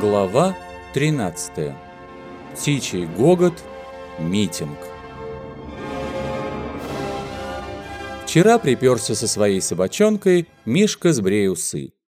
Глава 13. Птичий гогот. Митинг. Вчера приперся со своей собачонкой Мишка с усы.